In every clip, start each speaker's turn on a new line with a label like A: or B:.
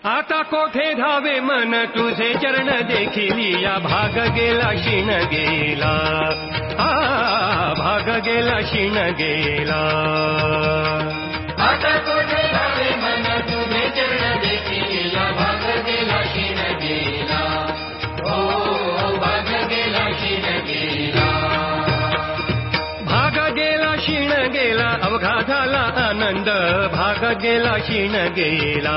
A: आता कोठे धावे मन तुझे चरण देखिलिया भाग गेला शिण गेला आ भाग गेला
B: भाग गेला शिण गेला ओ भाग गेला शिण गेला
A: अवघा झाला आनंद भाग गेला शिण गेला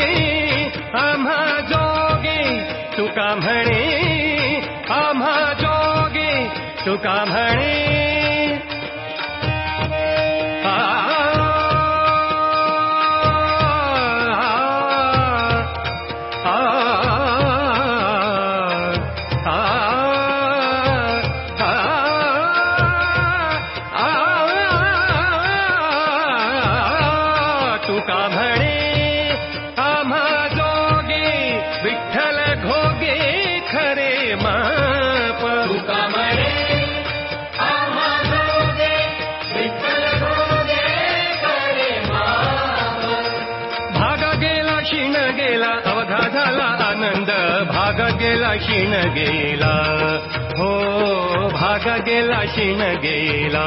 B: मः तु सु हमाजोगी तुी झाला आनंद भाग गेला क्षीण गेला
A: हो भाग गेला शिण गेला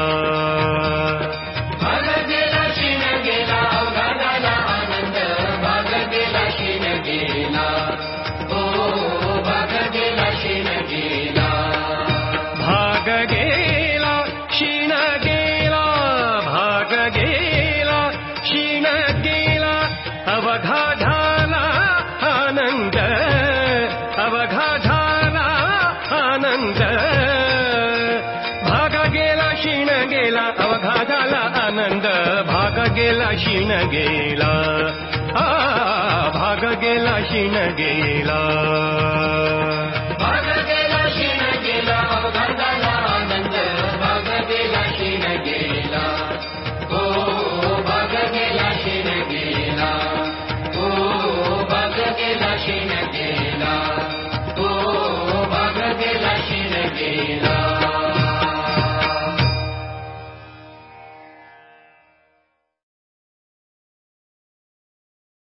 B: अवगाला आनन्द भाग गे लीन गेला भाग गेला भागे
A: गेला अव गेला
B: गे